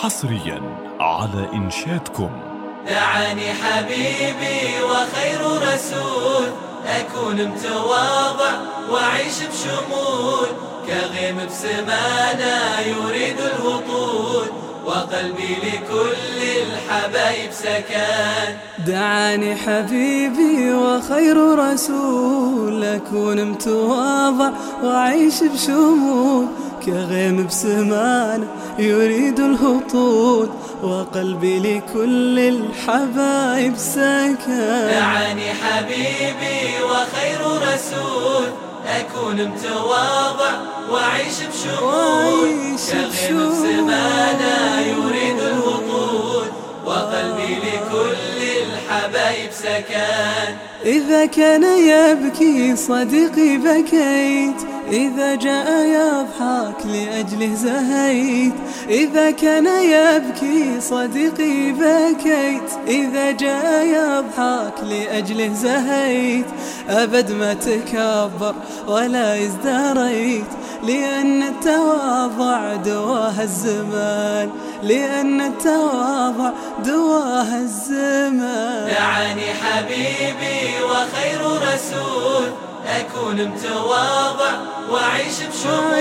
حصريا على إنشادكم. دعاني حبيبي وخير رسول أكون متواضع وأعيش بشمول. كغيم بسمانا يريد الهطول وقلبي لكل الحبايب سكان. دعاني حبيبي وخير رسول أكون متواضع وأعيش بشمول. كغيم بسمان يريد الهطول وقلبي لكل الحبايب سكن دعاني حبيبي وخير رسول أكون متواضع وأعيش بشمول كغيم بسمانا يريد الهطول وقلبي لكل الحبايب سكن إذا كان يبكي صديقي بكيت إذا جاء يضحك لأجله زهيت. إذا كان يبكي صديقي بكيت. إذا جاء يضحك لأجله زهيت. أبد ما تكبر ولا ازدريت. لأن التواضع دواها الزمان. لأن التواضع دواها الزمان. دعاني حبيبي وخير رسول. أكون متواضع وأعيش بشمول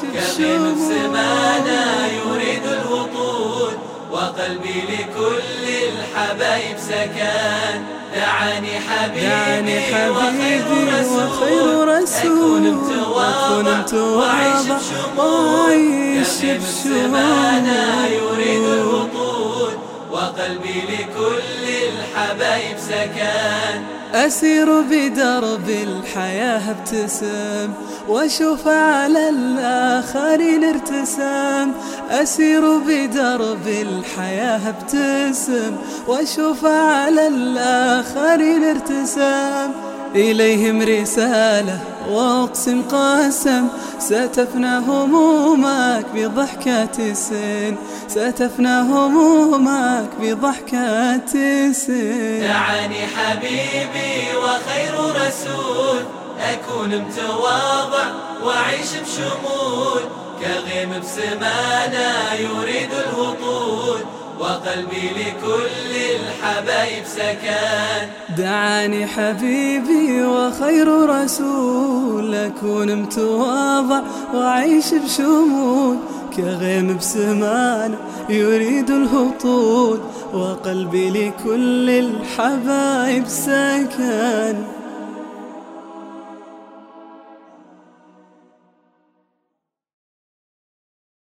كغيم بسمانا يريد الهطول وقلبي لكل الحبايب سكان. دعاني حبيبي, دعاني حبيبي وخير رسول. أكون متواضع وأعيش بسمانا يريد الهطول وقلبي لكل الحبايب سكان أسير بدرب الحياة ابتسم وأشوف على الآخرين ارتسام أسير بدرب الحياة ابتسم وأشوف على الآخرين ارتسام إليهم رسالة وأقسم قسم ستفنى همومك بضحكة سن ستفنى همومك بضحكة سن دعاني حبيبي وخير رسول أكون متواضع وأعيش بشمول. كغيم بسمانا يريد وقلبي لكل الحبايب سكان. دعاني حبيبي وخير رسول أكون متواضع وأعيش بشمول. كغيم بسمان يريد الهطول وقلبي لكل الحبايب سكن